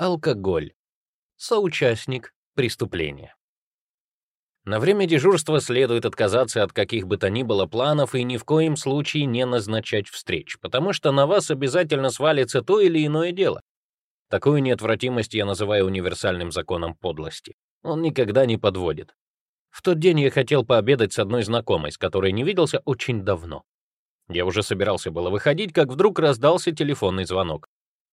Алкоголь. Соучастник преступления. На время дежурства следует отказаться от каких бы то ни было планов и ни в коем случае не назначать встреч, потому что на вас обязательно свалится то или иное дело. Такую неотвратимость я называю универсальным законом подлости. Он никогда не подводит. В тот день я хотел пообедать с одной знакомой, с которой не виделся очень давно. Я уже собирался было выходить, как вдруг раздался телефонный звонок.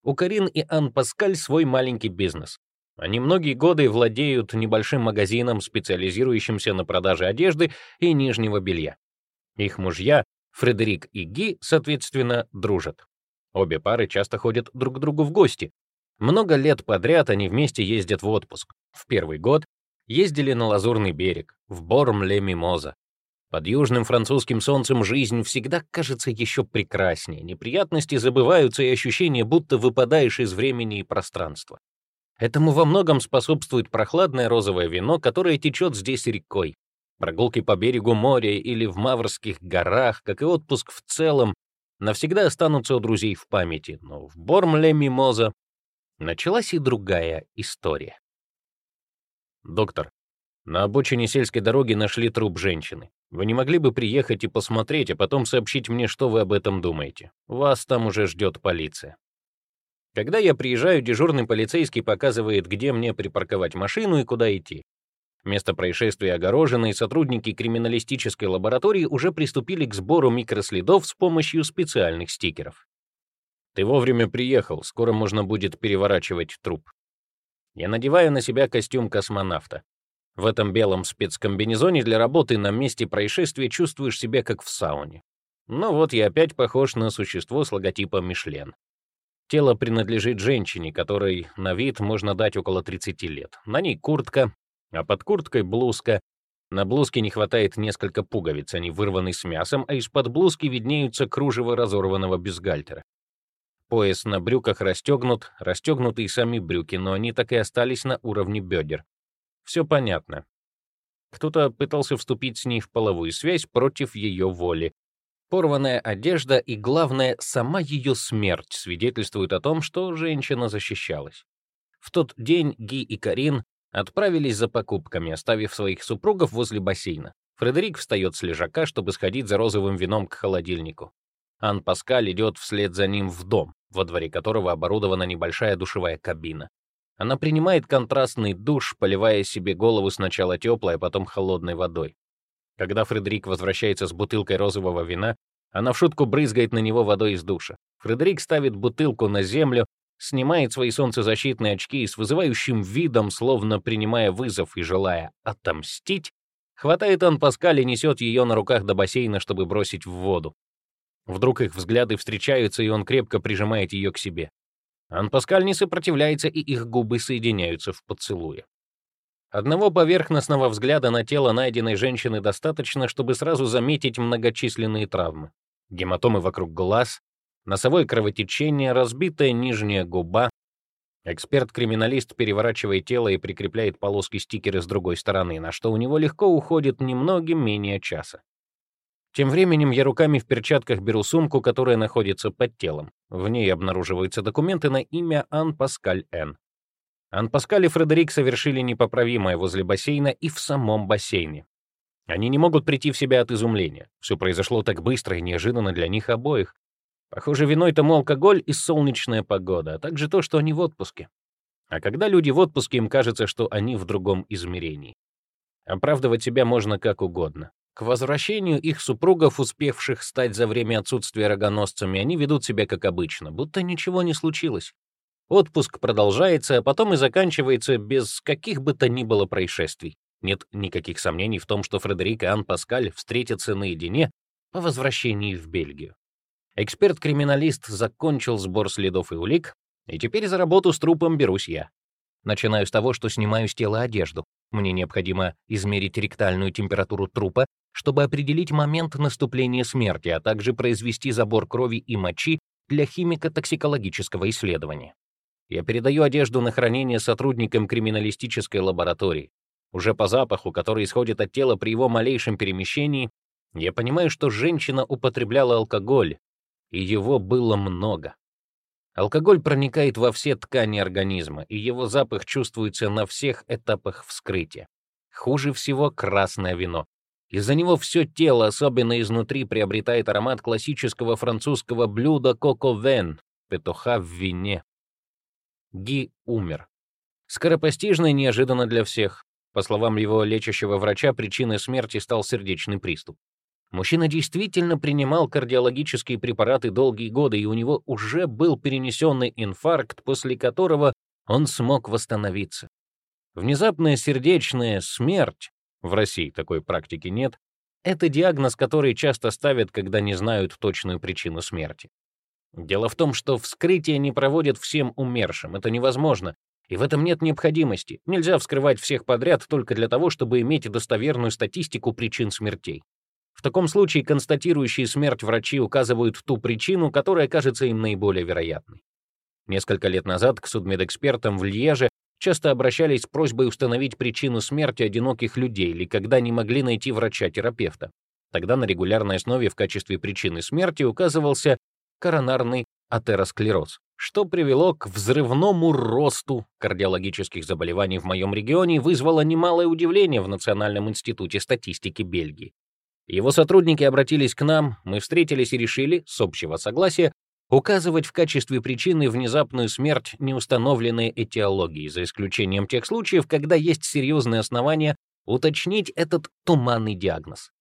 У Карин и Ан Паскаль свой маленький бизнес. Они многие годы владеют небольшим магазином, специализирующимся на продаже одежды и нижнего белья. Их мужья, Фредерик и Ги, соответственно, дружат. Обе пары часто ходят друг к другу в гости. Много лет подряд они вместе ездят в отпуск. В первый год ездили на Лазурный берег, в Борм-ле-Мимоза. Под южным французским солнцем жизнь всегда кажется еще прекраснее. Неприятности забываются и ощущение, будто выпадаешь из времени и пространства. Этому во многом способствует прохладное розовое вино, которое течет здесь рекой. Прогулки по берегу моря или в Маврских горах, как и отпуск в целом, навсегда останутся у друзей в памяти, но в Бормле-Мимоза началась и другая история. «Доктор, на обочине сельской дороги нашли труп женщины. Вы не могли бы приехать и посмотреть, а потом сообщить мне, что вы об этом думаете? Вас там уже ждет полиция». Когда я приезжаю, дежурный полицейский показывает, где мне припарковать машину и куда идти. Место происшествия огорожено, и сотрудники криминалистической лаборатории уже приступили к сбору микроследов с помощью специальных стикеров. Ты вовремя приехал, скоро можно будет переворачивать труп. Я надеваю на себя костюм космонавта. В этом белом спецкомбинезоне для работы на месте происшествия чувствуешь себя как в сауне. Ну вот я опять похож на существо с логотипом Мишлен. Тело принадлежит женщине, которой на вид можно дать около 30 лет. На ней куртка, а под курткой блузка. На блузке не хватает несколько пуговиц, они вырваны с мясом, а из-под блузки виднеются кружево разорванного бюстгальтера. Пояс на брюках расстегнут, расстегнуты и сами брюки, но они так и остались на уровне бедер. Все понятно. Кто-то пытался вступить с ней в половую связь против ее воли, Порванная одежда и, главное, сама ее смерть свидетельствуют о том, что женщина защищалась. В тот день Ги и Карин отправились за покупками, оставив своих супругов возле бассейна. Фредерик встает с лежака, чтобы сходить за розовым вином к холодильнику. Ан Паскаль идет вслед за ним в дом, во дворе которого оборудована небольшая душевая кабина. Она принимает контрастный душ, поливая себе голову сначала теплой, а потом холодной водой. Когда Фредерик возвращается с бутылкой розового вина, она в шутку брызгает на него водой из душа. Фредерик ставит бутылку на землю, снимает свои солнцезащитные очки и с вызывающим видом, словно принимая вызов и желая отомстить, хватает он Паскаль и несет ее на руках до бассейна, чтобы бросить в воду. Вдруг их взгляды встречаются, и он крепко прижимает ее к себе. Ан Паскаль не сопротивляется, и их губы соединяются в поцелуе. Одного поверхностного взгляда на тело найденной женщины достаточно, чтобы сразу заметить многочисленные травмы. Гематомы вокруг глаз, носовое кровотечение, разбитая нижняя губа. Эксперт-криминалист переворачивает тело и прикрепляет полоски стикеры с другой стороны, на что у него легко уходит немногим менее часа. Тем временем я руками в перчатках беру сумку, которая находится под телом. В ней обнаруживаются документы на имя Ан Паскаль Н. Ан-Паскаль и Фредерик совершили непоправимое возле бассейна и в самом бассейне. Они не могут прийти в себя от изумления. Все произошло так быстро и неожиданно для них обоих. Похоже, виной тому алкоголь и солнечная погода, а также то, что они в отпуске. А когда люди в отпуске, им кажется, что они в другом измерении. Оправдывать себя можно как угодно. К возвращению их супругов, успевших стать за время отсутствия рогоносцами, они ведут себя как обычно, будто ничего не случилось. Отпуск продолжается, а потом и заканчивается без каких бы то ни было происшествий. Нет никаких сомнений в том, что Фредерик и Ан Паскаль встретятся наедине по возвращении в Бельгию. Эксперт-криминалист закончил сбор следов и улик, и теперь за работу с трупом берусь я. Начинаю с того, что снимаю с тела одежду. Мне необходимо измерить ректальную температуру трупа, чтобы определить момент наступления смерти, а также произвести забор крови и мочи для химико-токсикологического исследования. Я передаю одежду на хранение сотрудникам криминалистической лаборатории. Уже по запаху, который исходит от тела при его малейшем перемещении, я понимаю, что женщина употребляла алкоголь, и его было много. Алкоголь проникает во все ткани организма, и его запах чувствуется на всех этапах вскрытия. Хуже всего красное вино. Из-за него все тело, особенно изнутри, приобретает аромат классического французского блюда коко-вен, петуха в вине. Ги умер. Скоропостижно и неожиданно для всех. По словам его лечащего врача, причиной смерти стал сердечный приступ. Мужчина действительно принимал кардиологические препараты долгие годы, и у него уже был перенесенный инфаркт, после которого он смог восстановиться. Внезапная сердечная смерть, в России такой практики нет, это диагноз, который часто ставят, когда не знают точную причину смерти. Дело в том, что вскрытие не проводят всем умершим, это невозможно, и в этом нет необходимости. Нельзя вскрывать всех подряд только для того, чтобы иметь достоверную статистику причин смертей. В таком случае констатирующие смерть врачи указывают ту причину, которая кажется им наиболее вероятной. Несколько лет назад к судмедэкспертам в Льеже часто обращались с просьбой установить причину смерти одиноких людей или когда не могли найти врача-терапевта. Тогда на регулярной основе в качестве причины смерти указывался коронарный атеросклероз, что привело к взрывному росту кардиологических заболеваний в моем регионе и вызвало немалое удивление в Национальном институте статистики Бельгии. Его сотрудники обратились к нам, мы встретились и решили, с общего согласия, указывать в качестве причины внезапную смерть неустановленной этиологии, за исключением тех случаев, когда есть серьезные основания уточнить этот туманный диагноз.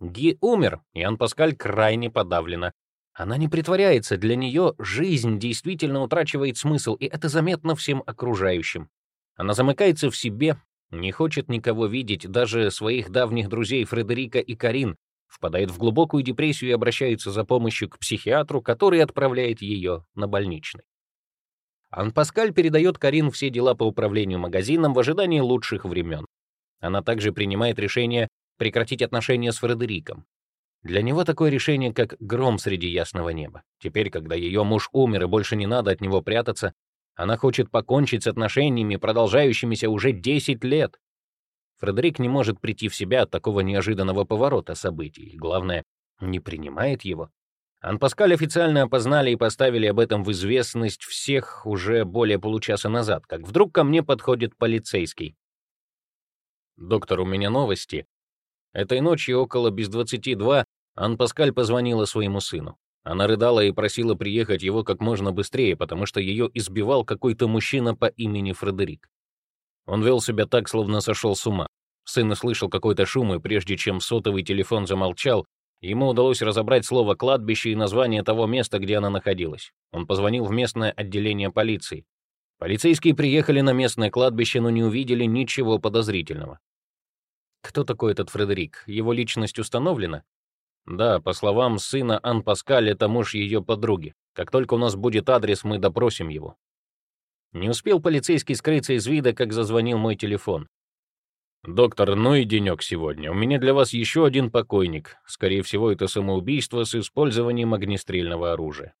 Ги умер, и Ан Паскаль крайне подавлена. Она не притворяется, для нее жизнь действительно утрачивает смысл, и это заметно всем окружающим. Она замыкается в себе, не хочет никого видеть, даже своих давних друзей Фредерика и Карин, впадает в глубокую депрессию и обращается за помощью к психиатру, который отправляет ее на больничный. Ан Паскаль передает Карин все дела по управлению магазином в ожидании лучших времен. Она также принимает решение прекратить отношения с Фредериком. Для него такое решение, как гром среди ясного неба. Теперь, когда ее муж умер и больше не надо от него прятаться, она хочет покончить с отношениями, продолжающимися уже 10 лет. Фредерик не может прийти в себя от такого неожиданного поворота событий. Главное, не принимает его. Анпаскаль официально опознали и поставили об этом в известность всех уже более получаса назад, как вдруг ко мне подходит полицейский. «Доктор, у меня новости. Этой ночью около без 22 Анпаскаль позвонила своему сыну. Она рыдала и просила приехать его как можно быстрее, потому что ее избивал какой-то мужчина по имени Фредерик. Он вел себя так, словно сошел с ума. Сын услышал какой-то шум, и прежде чем сотовый телефон замолчал, ему удалось разобрать слово «кладбище» и название того места, где она находилась. Он позвонил в местное отделение полиции. Полицейские приехали на местное кладбище, но не увидели ничего подозрительного. Кто такой этот Фредерик? Его личность установлена? Да, по словам сына Ан Паскаль, это муж ее подруги. Как только у нас будет адрес, мы допросим его. Не успел полицейский скрыться из вида, как зазвонил мой телефон. «Доктор, ну и денек сегодня. У меня для вас еще один покойник. Скорее всего, это самоубийство с использованием огнестрельного оружия».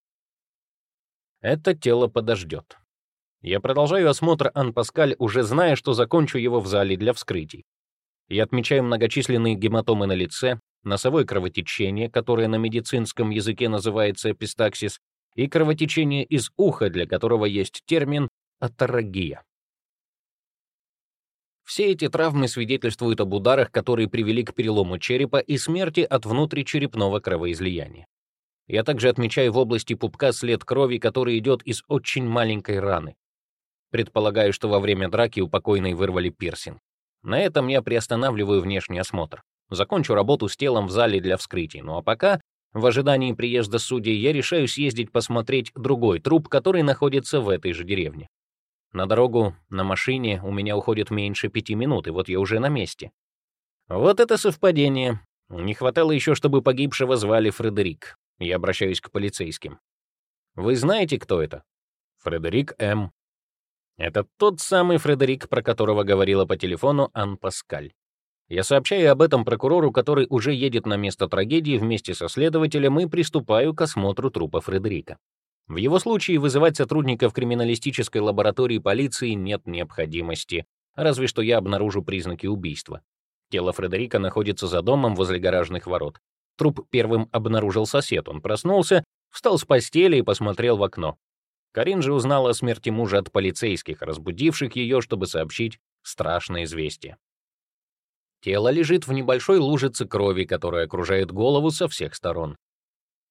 Это тело подождет. Я продолжаю осмотр Ан Паскаль, уже зная, что закончу его в зале для вскрытий. Я отмечаю многочисленные гематомы на лице, носовое кровотечение, которое на медицинском языке называется эпистаксис, и кровотечение из уха, для которого есть термин аторагия. Все эти травмы свидетельствуют об ударах, которые привели к перелому черепа и смерти от внутричерепного кровоизлияния. Я также отмечаю в области пупка след крови, который идет из очень маленькой раны. Предполагаю, что во время драки у покойной вырвали пирсинг. На этом я приостанавливаю внешний осмотр. Закончу работу с телом в зале для вскрытий. Ну а пока, в ожидании приезда судей, я решаю съездить посмотреть другой труп, который находится в этой же деревне. На дорогу на машине у меня уходит меньше пяти минут, и вот я уже на месте. Вот это совпадение. Не хватало еще, чтобы погибшего звали Фредерик. Я обращаюсь к полицейским. Вы знаете, кто это? Фредерик М. Это тот самый Фредерик, про которого говорила по телефону Ан Паскаль. Я сообщаю об этом прокурору, который уже едет на место трагедии вместе со следователем и приступаю к осмотру трупа Фредерика. В его случае вызывать сотрудников криминалистической лаборатории полиции нет необходимости, разве что я обнаружу признаки убийства. Тело Фредерика находится за домом возле гаражных ворот. Труп первым обнаружил сосед. Он проснулся, встал с постели и посмотрел в окно. Карин же узнала о смерти мужа от полицейских, разбудивших ее, чтобы сообщить страшное известие. Тело лежит в небольшой лужице крови, которая окружает голову со всех сторон.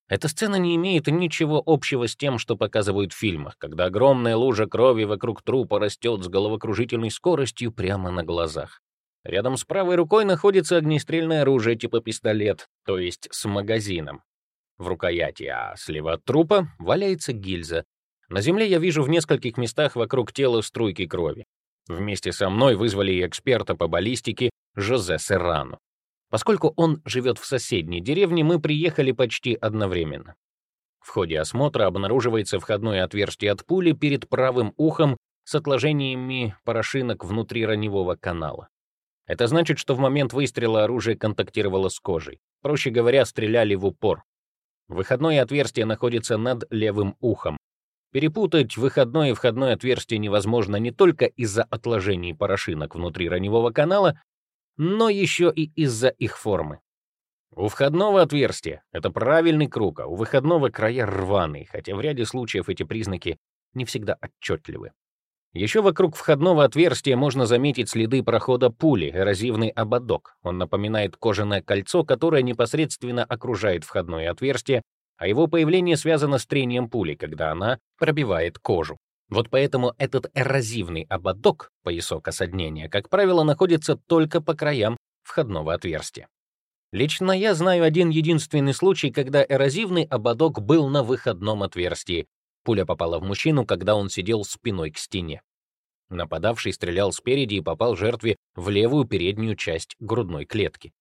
Эта сцена не имеет ничего общего с тем, что показывают в фильмах, когда огромная лужа крови вокруг трупа растет с головокружительной скоростью прямо на глазах. Рядом с правой рукой находится огнестрельное оружие типа пистолет, то есть с магазином в рукояти, а слева от трупа валяется гильза. На земле я вижу в нескольких местах вокруг тела струйки крови. Вместе со мной вызвали эксперта по баллистике Жозе Серрано. Поскольку он живет в соседней деревне, мы приехали почти одновременно. В ходе осмотра обнаруживается входное отверстие от пули перед правым ухом с отложениями порошинок внутри раневого канала. Это значит, что в момент выстрела оружие контактировало с кожей. Проще говоря, стреляли в упор. Выходное отверстие находится над левым ухом. Перепутать выходное и входное отверстие невозможно не только из-за отложений порошинок внутри раневого канала, но еще и из-за их формы. У входного отверстия это правильный круг, а у выходного края рваный, хотя в ряде случаев эти признаки не всегда отчетливы. Еще вокруг входного отверстия можно заметить следы прохода пули, эрозивный ободок. Он напоминает кожаное кольцо, которое непосредственно окружает входное отверстие, а его появление связано с трением пули, когда она пробивает кожу. Вот поэтому этот эрозивный ободок, поясок осаднения, как правило, находится только по краям входного отверстия. Лично я знаю один единственный случай, когда эрозивный ободок был на выходном отверстии, Пуля попала в мужчину, когда он сидел спиной к стене. Нападавший стрелял спереди и попал жертве в левую переднюю часть грудной клетки.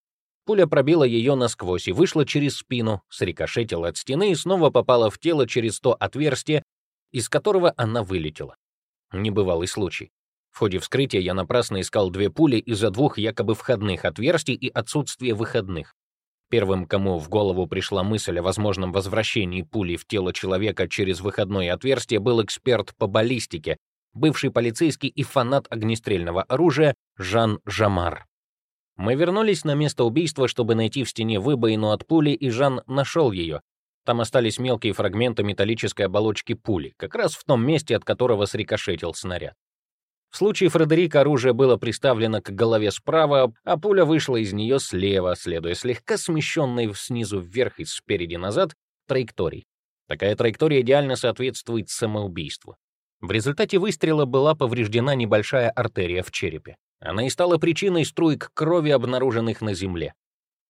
Пуля пробила ее насквозь и вышла через спину, срикошетила от стены и снова попала в тело через то отверстие, из которого она вылетела. Небывалый случай. В ходе вскрытия я напрасно искал две пули из-за двух якобы входных отверстий и отсутствия выходных. Первым, кому в голову пришла мысль о возможном возвращении пули в тело человека через выходное отверстие, был эксперт по баллистике, бывший полицейский и фанат огнестрельного оружия Жан Жамар. Мы вернулись на место убийства, чтобы найти в стене выбоину от пули, и Жан нашел ее. Там остались мелкие фрагменты металлической оболочки пули, как раз в том месте, от которого срикошетил снаряд. В случае Фредерика оружие было приставлено к голове справа, а пуля вышла из нее слева, следуя слегка смещенной снизу вверх и спереди назад траектории. Такая траектория идеально соответствует самоубийству. В результате выстрела была повреждена небольшая артерия в черепе. Она и стала причиной струйк крови, обнаруженных на земле.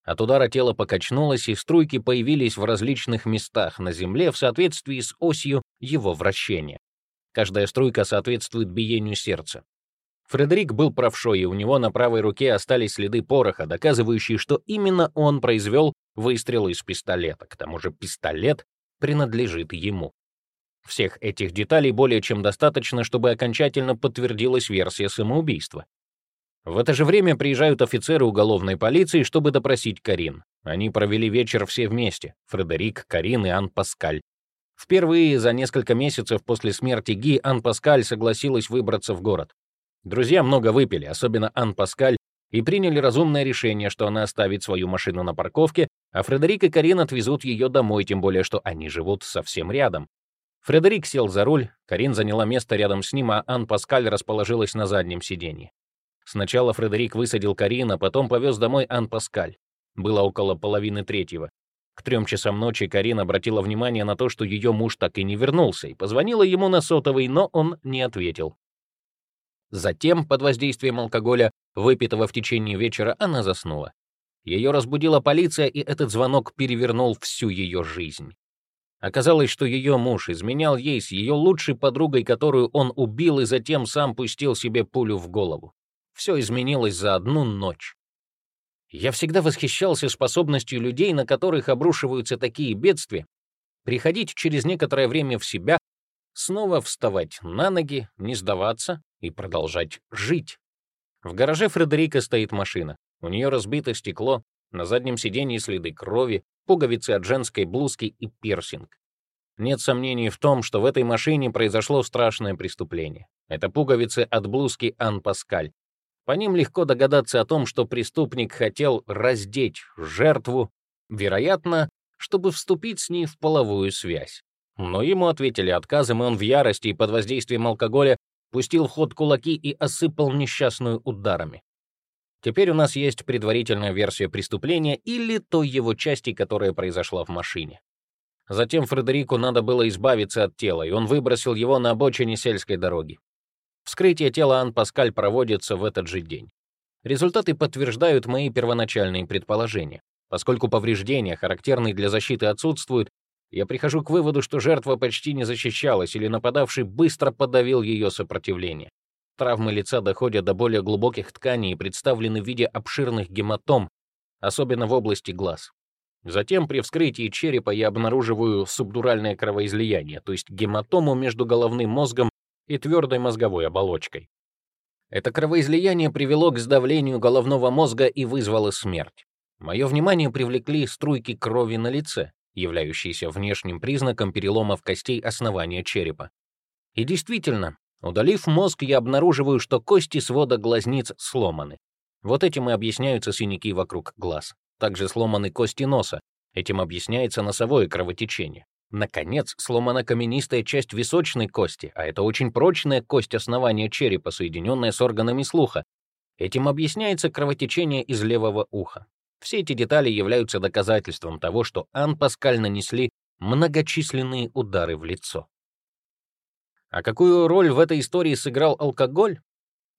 От удара тело покачнулось, и струйки появились в различных местах на земле в соответствии с осью его вращения. Каждая струйка соответствует биению сердца. Фредерик был правшой, и у него на правой руке остались следы пороха, доказывающие, что именно он произвел выстрел из пистолета. К тому же пистолет принадлежит ему. Всех этих деталей более чем достаточно, чтобы окончательно подтвердилась версия самоубийства. В это же время приезжают офицеры уголовной полиции, чтобы допросить Карин. Они провели вечер все вместе — Фредерик, Карин и Ан Паскаль. Впервые за несколько месяцев после смерти Ги Ан Паскаль согласилась выбраться в город. Друзья много выпили, особенно Ан Паскаль, и приняли разумное решение, что она оставит свою машину на парковке, а Фредерик и Карин отвезут ее домой, тем более что они живут совсем рядом. Фредерик сел за руль, Карин заняла место рядом с ним, а Ан Паскаль расположилась на заднем сиденье. Сначала Фредерик высадил Карин, а потом повез домой Ан Паскаль. Было около половины третьего. К трем часам ночи Карин обратила внимание на то, что ее муж так и не вернулся, и позвонила ему на сотовый, но он не ответил. Затем, под воздействием алкоголя, выпитого в течение вечера, она заснула. Ее разбудила полиция, и этот звонок перевернул всю ее жизнь. Оказалось, что ее муж изменял ей с ее лучшей подругой, которую он убил и затем сам пустил себе пулю в голову. Все изменилось за одну ночь. Я всегда восхищался способностью людей, на которых обрушиваются такие бедствия, приходить через некоторое время в себя, снова вставать на ноги, не сдаваться и продолжать жить. В гараже Фредерика стоит машина. У нее разбито стекло, на заднем сиденье следы крови, пуговицы от женской блузки и пирсинг. Нет сомнений в том, что в этой машине произошло страшное преступление. Это пуговицы от блузки Ан Паскаль, по ним легко догадаться о том, что преступник хотел раздеть жертву, вероятно, чтобы вступить с ней в половую связь. Но ему ответили отказом, и он в ярости и под воздействием алкоголя пустил в ход кулаки и осыпал несчастную ударами. Теперь у нас есть предварительная версия преступления или той его части, которая произошла в машине. Затем Фредерику надо было избавиться от тела, и он выбросил его на обочине сельской дороги. Вскрытие тела Ан Паскаль проводится в этот же день. Результаты подтверждают мои первоначальные предположения. Поскольку повреждения, характерные для защиты, отсутствуют, я прихожу к выводу, что жертва почти не защищалась или нападавший быстро подавил ее сопротивление. Травмы лица доходят до более глубоких тканей и представлены в виде обширных гематом, особенно в области глаз. Затем при вскрытии черепа я обнаруживаю субдуральное кровоизлияние, то есть гематому между головным мозгом и твердой мозговой оболочкой. Это кровоизлияние привело к сдавлению головного мозга и вызвало смерть. Мое внимание привлекли струйки крови на лице, являющиеся внешним признаком переломов костей основания черепа. И действительно, удалив мозг, я обнаруживаю, что кости свода глазниц сломаны. Вот этим и объясняются синяки вокруг глаз. Также сломаны кости носа. Этим объясняется носовое кровотечение. Наконец, сломана каменистая часть височной кости, а это очень прочная кость основания черепа, соединенная с органами слуха. Этим объясняется кровотечение из левого уха. Все эти детали являются доказательством того, что Ан Паскаль нанесли многочисленные удары в лицо. А какую роль в этой истории сыграл алкоголь?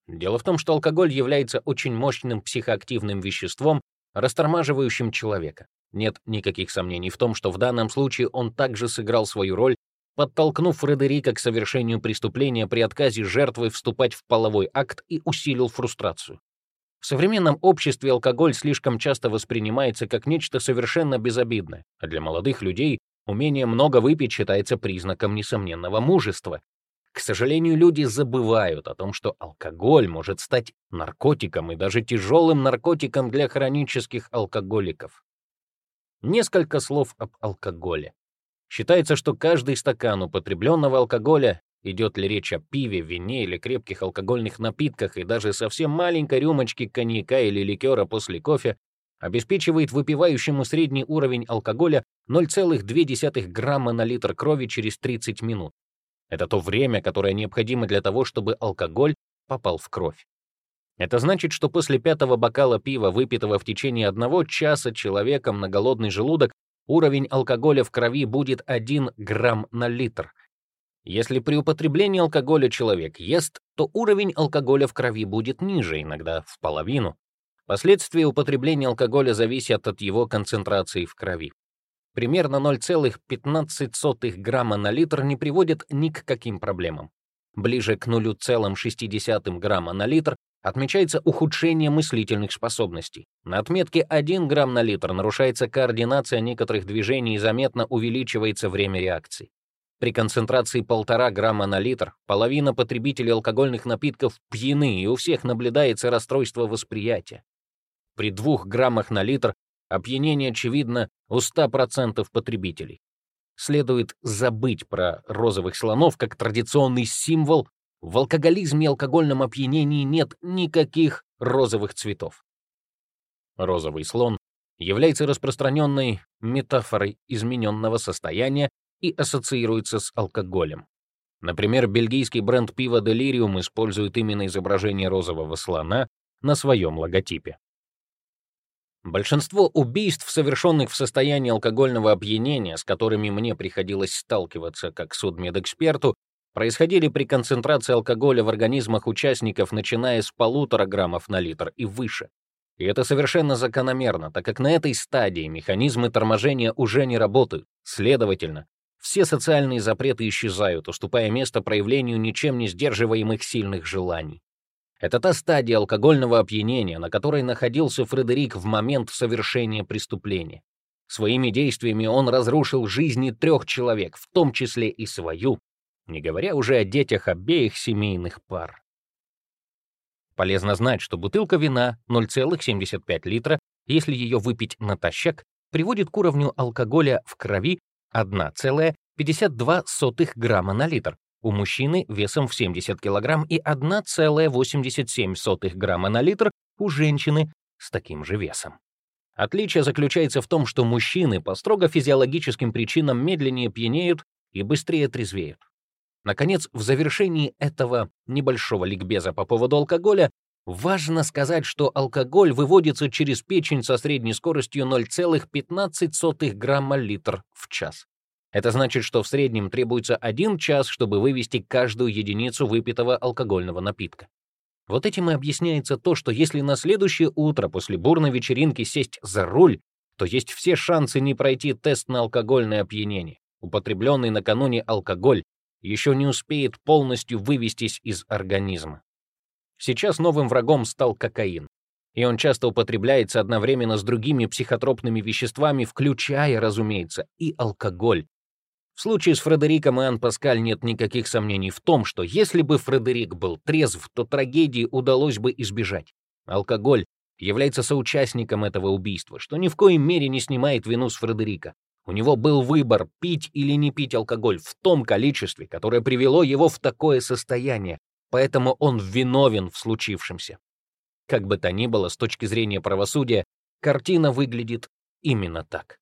Дело в том, что алкоголь является очень мощным психоактивным веществом, растормаживающим человека. Нет никаких сомнений в том, что в данном случае он также сыграл свою роль, подтолкнув Фредерика к совершению преступления при отказе жертвы вступать в половой акт и усилил фрустрацию. В современном обществе алкоголь слишком часто воспринимается как нечто совершенно безобидное, а для молодых людей умение много выпить считается признаком несомненного мужества. К сожалению, люди забывают о том, что алкоголь может стать наркотиком и даже тяжелым наркотиком для хронических алкоголиков. Несколько слов об алкоголе. Считается, что каждый стакан употребленного алкоголя Идет ли речь о пиве, вине или крепких алкогольных напитках, и даже совсем маленькой рюмочке коньяка или ликера после кофе, обеспечивает выпивающему средний уровень алкоголя 0,2 грамма на литр крови через 30 минут. Это то время, которое необходимо для того, чтобы алкоголь попал в кровь. Это значит, что после пятого бокала пива, выпитого в течение одного часа человеком на голодный желудок, уровень алкоголя в крови будет 1 грамм на литр, если при употреблении алкоголя человек ест, то уровень алкоголя в крови будет ниже, иногда в половину. Последствия употребления алкоголя зависят от его концентрации в крови. Примерно 0,15 грамма на литр не приводит ни к каким проблемам. Ближе к 0,6 грамма на литр отмечается ухудшение мыслительных способностей. На отметке 1 грамм на литр нарушается координация некоторых движений и заметно увеличивается время реакции. При концентрации полтора грамма на литр половина потребителей алкогольных напитков пьяны, и у всех наблюдается расстройство восприятия. При двух граммах на литр опьянение очевидно у 100% потребителей. Следует забыть про розовых слонов как традиционный символ. В алкоголизме и алкогольном опьянении нет никаких розовых цветов. Розовый слон является распространенной метафорой измененного состояния и ассоциируется с алкоголем. Например, бельгийский бренд пива Delirium использует именно изображение розового слона на своем логотипе. Большинство убийств, совершенных в состоянии алкогольного опьянения, с которыми мне приходилось сталкиваться как судмедэксперту, происходили при концентрации алкоголя в организмах участников, начиная с полутора граммов на литр и выше. И это совершенно закономерно, так как на этой стадии механизмы торможения уже не работают. Следовательно, все социальные запреты исчезают, уступая место проявлению ничем не сдерживаемых сильных желаний. Это та стадия алкогольного опьянения, на которой находился Фредерик в момент совершения преступления. Своими действиями он разрушил жизни трех человек, в том числе и свою, не говоря уже о детях обеих семейных пар. Полезно знать, что бутылка вина 0,75 литра, если ее выпить натощак, приводит к уровню алкоголя в крови 1,52 грамма на литр, у мужчины весом в 70 кг и 1,87 грамма на литр у женщины с таким же весом. Отличие заключается в том, что мужчины по строго физиологическим причинам медленнее пьянеют, и быстрее трезвеют. Наконец, в завершении этого небольшого ликбеза по поводу алкоголя важно сказать, что алкоголь выводится через печень со средней скоростью 0,15 грамма литр в час. Это значит, что в среднем требуется один час, чтобы вывести каждую единицу выпитого алкогольного напитка. Вот этим и объясняется то, что если на следующее утро после бурной вечеринки сесть за руль, то есть все шансы не пройти тест на алкогольное опьянение. Употребленный накануне алкоголь еще не успеет полностью вывестись из организма. Сейчас новым врагом стал кокаин, и он часто употребляется одновременно с другими психотропными веществами, включая, разумеется, и алкоголь. В случае с Фредериком и Ан Паскаль нет никаких сомнений в том, что если бы Фредерик был трезв, то трагедии удалось бы избежать. Алкоголь является соучастником этого убийства, что ни в коем мере не снимает вину с Фредерика. У него был выбор, пить или не пить алкоголь в том количестве, которое привело его в такое состояние, поэтому он виновен в случившемся. Как бы то ни было, с точки зрения правосудия, картина выглядит именно так.